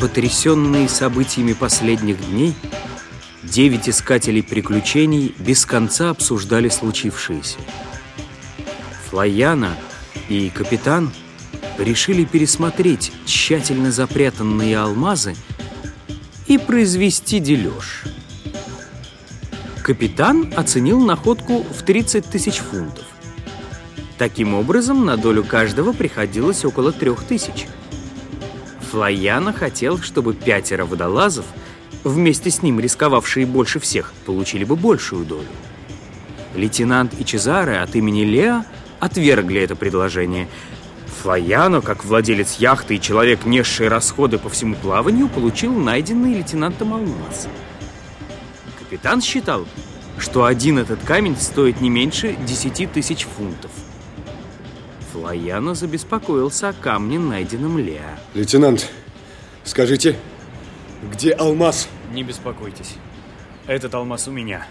Потрясенные событиями последних дней, девять искателей приключений без конца обсуждали случившееся. Флояна и капитан решили пересмотреть тщательно запрятанные алмазы и произвести дележ. Капитан оценил находку в 30 тысяч фунтов. Таким образом, на долю каждого приходилось около трех тысяч. Флояна хотел, чтобы пятеро водолазов, вместе с ним рисковавшие больше всех, получили бы большую долю. Лейтенант и Чезаре от имени Леа отвергли это предложение. Флояно, как владелец яхты и человек, несший расходы по всему плаванию, получил найденный лейтенантом алмаз. Капитан считал, что один этот камень стоит не меньше 10 тысяч фунтов. Флояно забеспокоился о камне, найденном Леа. Лейтенант, скажите, где алмаз? Не беспокойтесь. Этот алмаз у меня.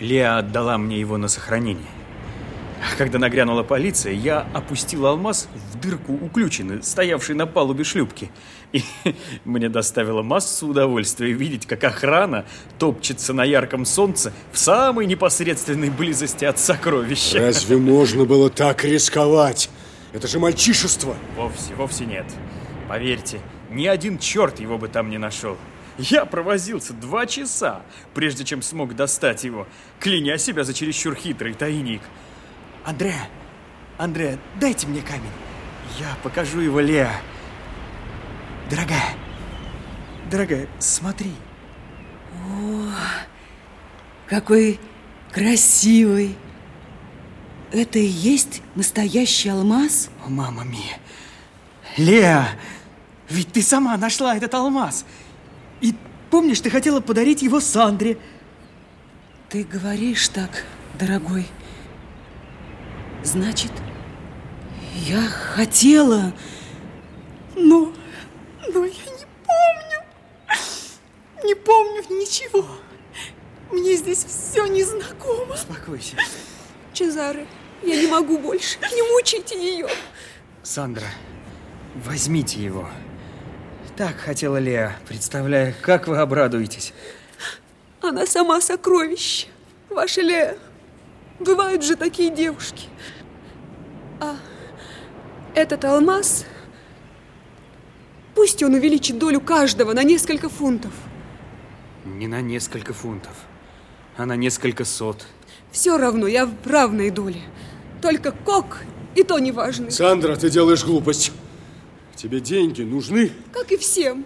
Леа отдала мне его на сохранение. Когда нагрянула полиция, я опустил алмаз в дырку у ключины, стоявшей на палубе шлюпки. И мне доставило массу удовольствия видеть, как охрана топчется на ярком солнце в самой непосредственной близости от сокровища. Разве можно было так рисковать? Это же мальчишество. Вовсе, вовсе нет. Поверьте, ни один черт его бы там не нашел. Я провозился два часа, прежде чем смог достать его, кляня себя за чересчур хитрый тайник. Андре, Андре, дайте мне камень. Я покажу его Леа. Дорогая, дорогая, смотри. О, какой красивый. Это и есть настоящий алмаз? О, мама мия. Леа, ведь ты сама нашла этот алмаз. И помнишь, ты хотела подарить его Сандре. Ты говоришь так, дорогой. Значит, я хотела, но... Но я не помню. Не помню ничего. Мне здесь все незнакомо. Успокойся. Чезаре, я не могу больше. Не мучайте ее. Сандра, возьмите его. Так хотела Леа, представляя, как вы обрадуетесь. Она сама сокровище. Ваша Леа. Бывают же такие девушки. А этот алмаз, пусть он увеличит долю каждого на несколько фунтов. Не на несколько фунтов, а на несколько сот. Все равно, я в равной доле. Только кок и то не важно. Сандра, ты делаешь глупость. Тебе деньги нужны? Как и всем.